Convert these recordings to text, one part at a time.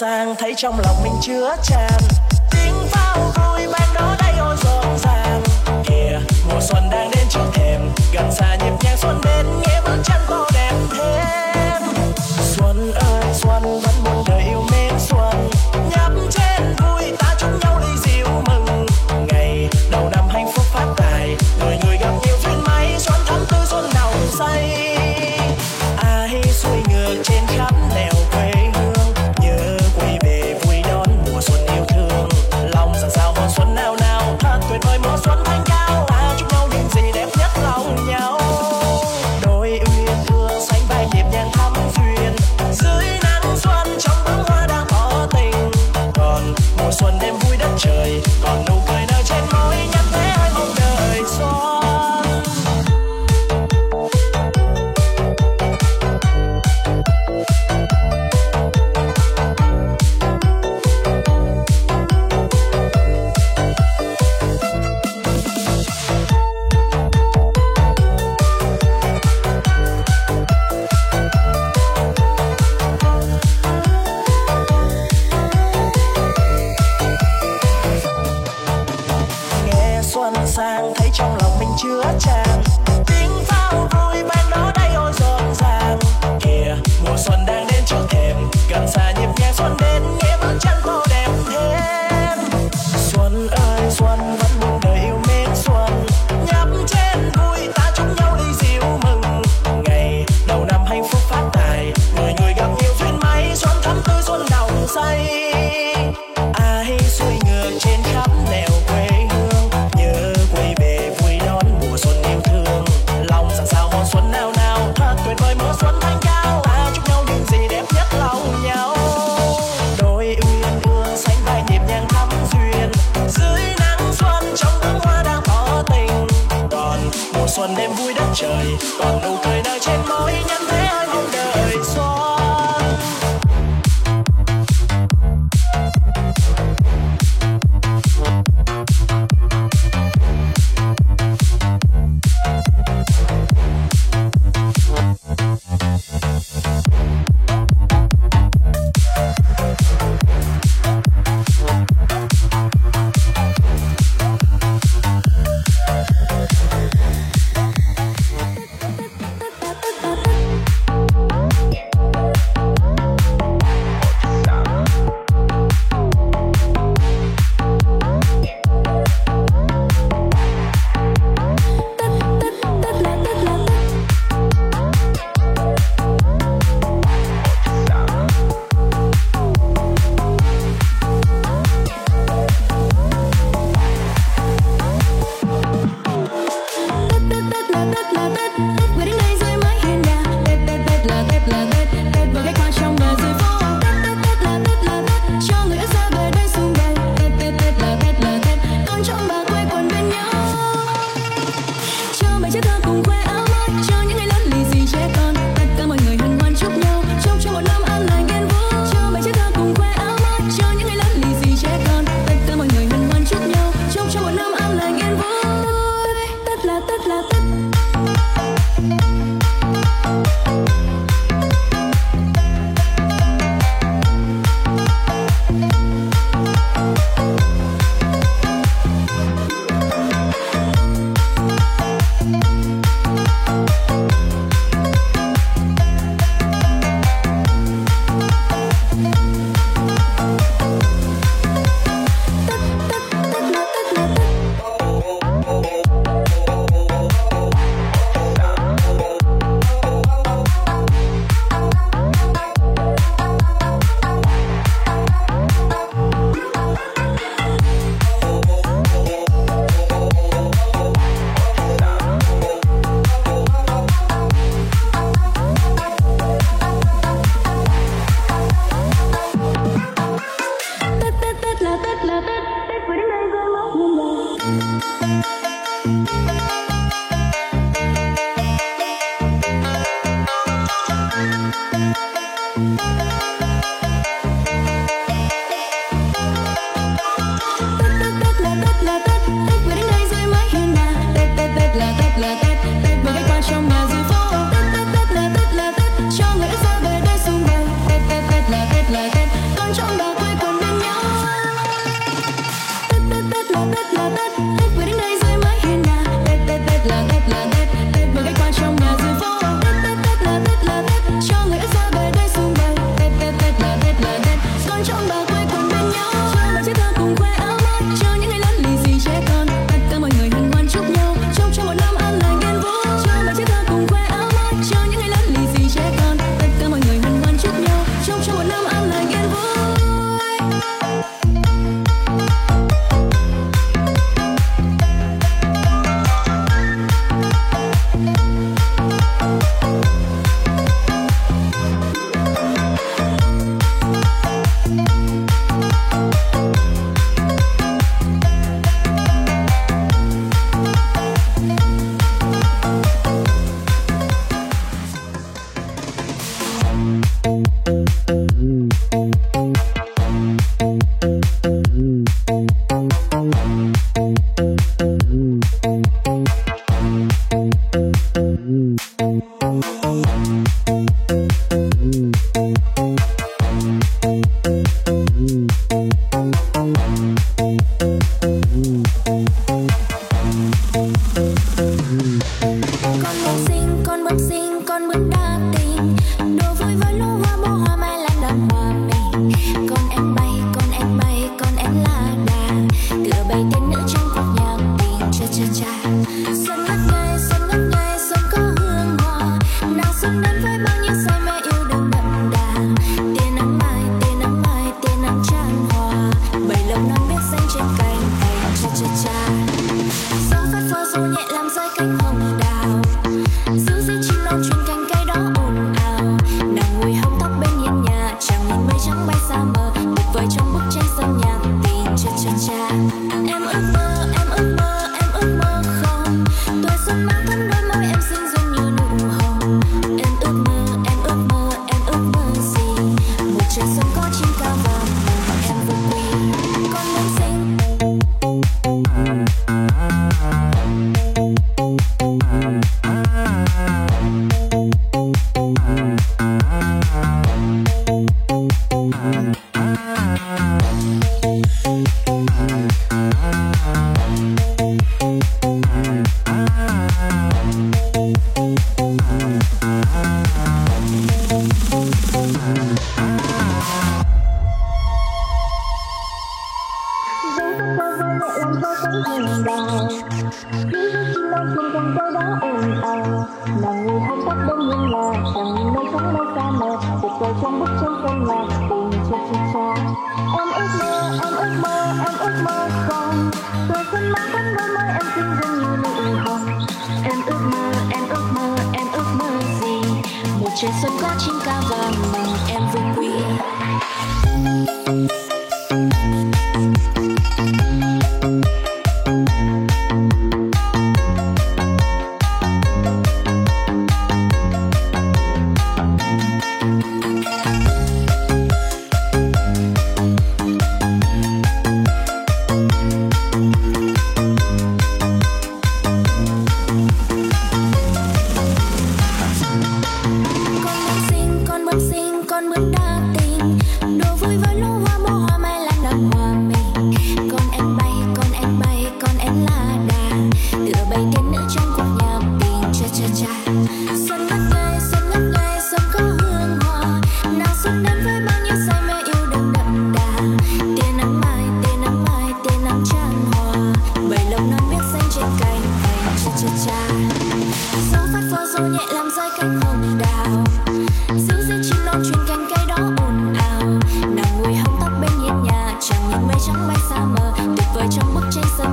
sang, thấy trong lòng mình chứa tràn tiếng pháo vui ban đó đây ôi rộn ràng. Kìa, mùa xuân đang đến trước thềm, gần xa nhịp nhàng xuân đến nhà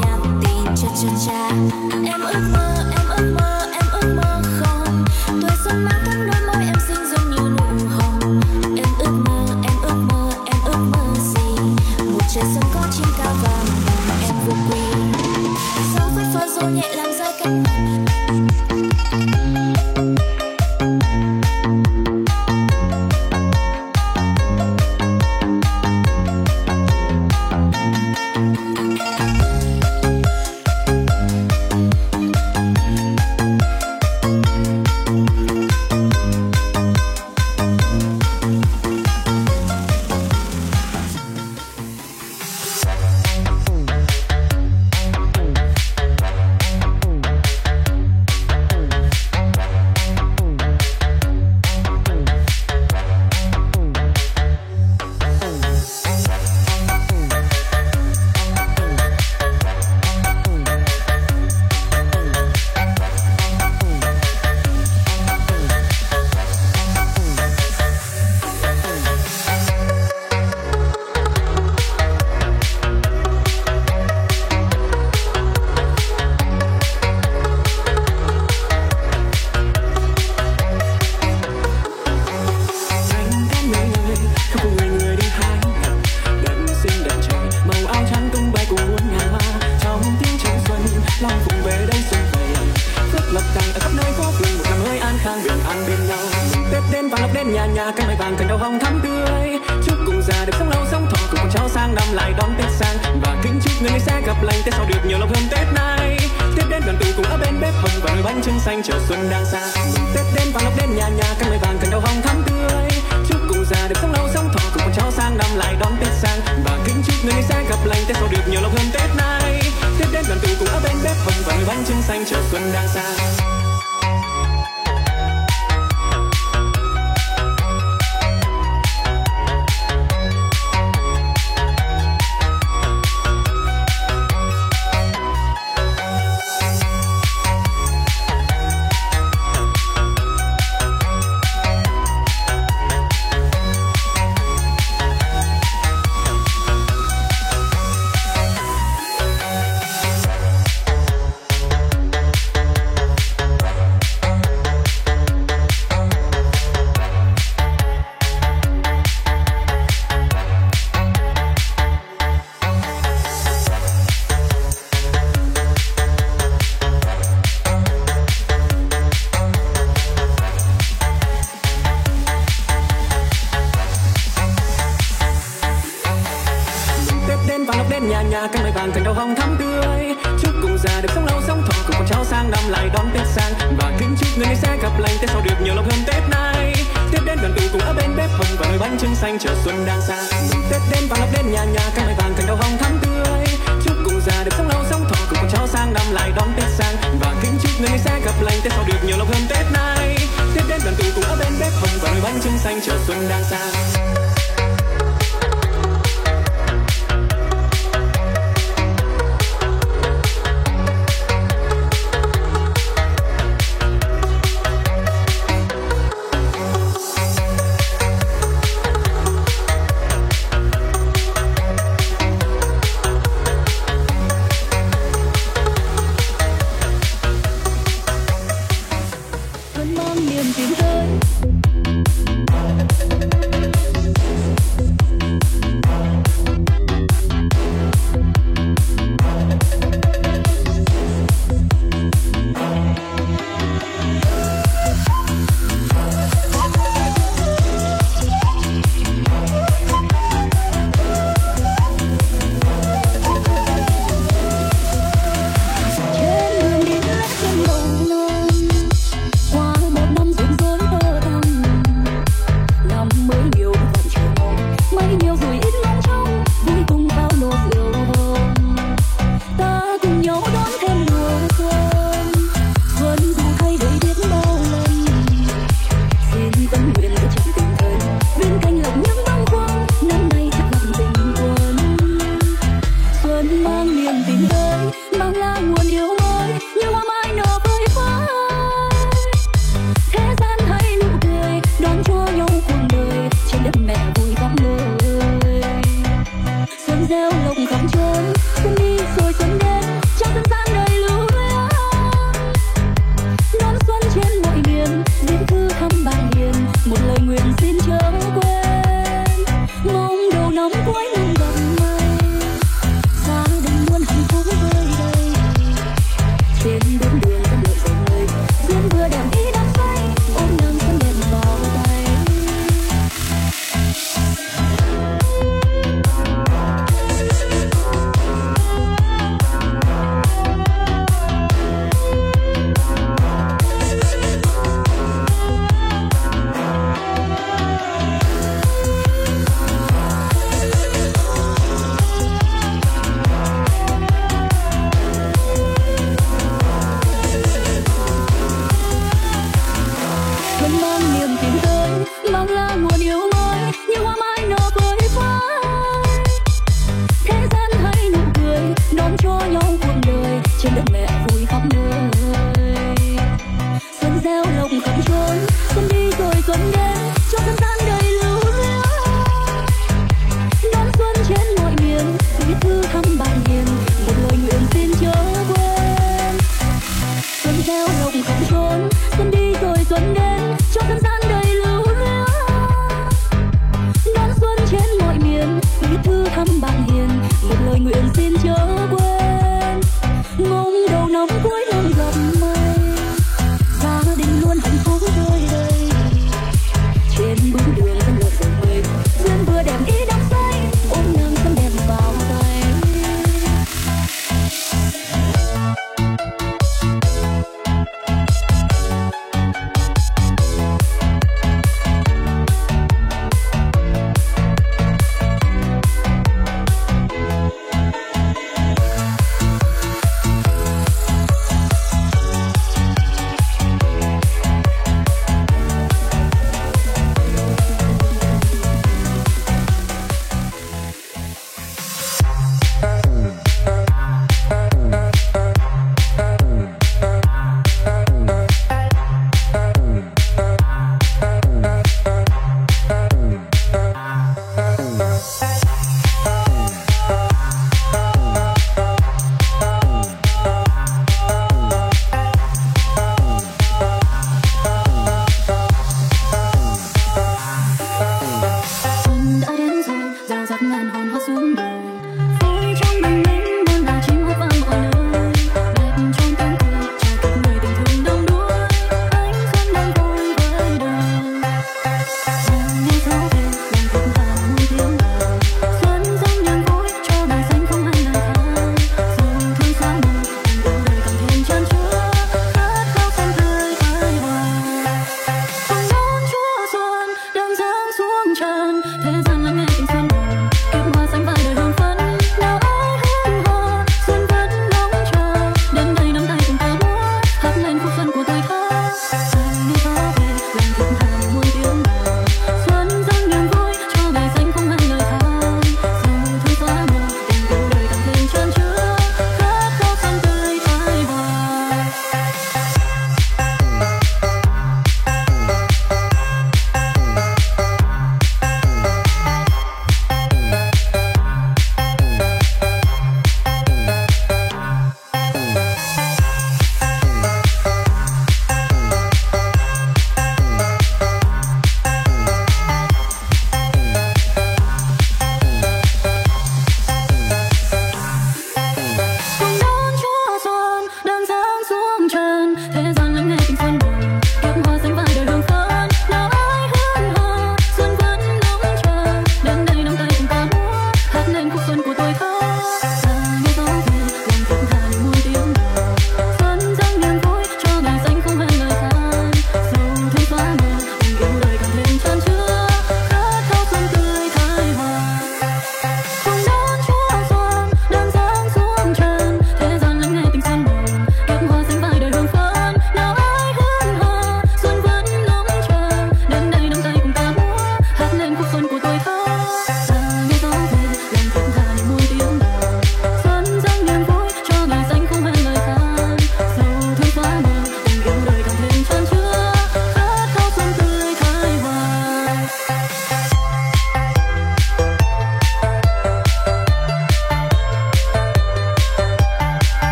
nhắn tình cha cha cha em ước mơ em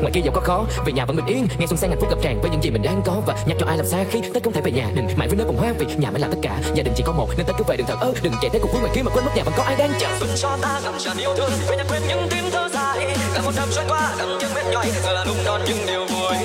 ngoài kia giàu có khó về nhà vẫn bình yên. Nghe xuân sang hạnh phúc ngập tràn với những gì mình đang có. Và nhắc cho ai làm xa khi tết không thể về nhà. Đừng mãi với nơi bồng hoa vì nhà mới là tất cả. Gia đình chỉ có một nên tết cứ về đừng thở ơ. Đừng chạy tới cùng với ngoài kia mà quên mất nhà vẫn có ai đang chờ. Xuân cho ta ngập tràn yêu thương về nhà quên những tiếng thơ dài. Là một năm trôi qua đắm những mệt nhòi giờ là lúc đón những điều vui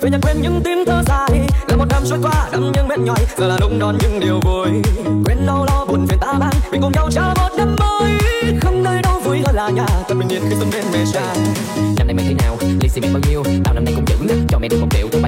về nhà quên những tiếng thơ dài. Là một năm trôi qua năm những bên nhòi. Giờ là lúc đón những điều vui. Quên đau lo buồn phiền ta mang mình cùng nhau cho một năm mới. Không nơi đâu vui hơn là nhà. Thật bình yên khi xuân bên mẹ cha năm nay mẹ thế nào? Lì xì mẹ bao nhiêu? Tao năm nay cũng giữ cho mẹ được một triệu. Thôi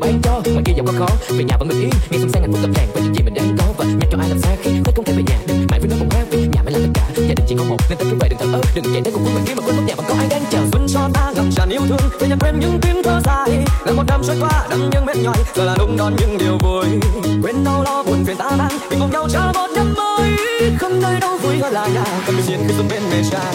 để bán cho. Ngoài kia giàu có khó, về nhà vẫn bình yên. Nghe xuân sang hạnh phúc tập tràn với những gì mình đang có và nhắc cho ai làm xa khi tết không thể về nhà. Đừng mãi với nó một khác, vì nhà mới là tất cả. Gia đình chỉ có một, nên tất cứ vậy đừng thở ơ. Đừng chạy tới cùng với mình khi mà quên mất nhà vẫn có ai đang chờ. Xuân cho ta ngập tràn yêu thương, để nhà quên những tiếng thơ dài. Là một năm trôi qua, đắm những mệt nhòi, giờ là lúc đón những điều vui. Quên đau lo buồn phiền ta đang mình cùng nhau chờ một năm mới. Không nơi đâu vui hơn là nhà. Cần bình yên khi xuân bên mẹ tràn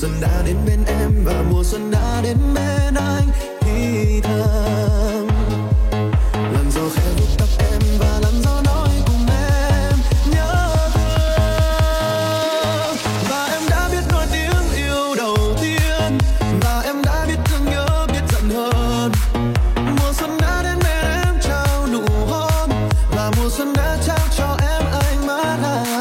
xuân đã đến bên em và mùa xuân đã đến bên anh. Thì thầm Làm gió khẽ vuốt tóc em và làm gió nói cùng em, nhớ thương. Và em đã biết nói tiếng yêu đầu tiên, và em đã biết thương nhớ biết giận hơn mùa xuân đã đến bên em trao nụ hôn, và mùa xuân đã trao cho em ánh mắt anh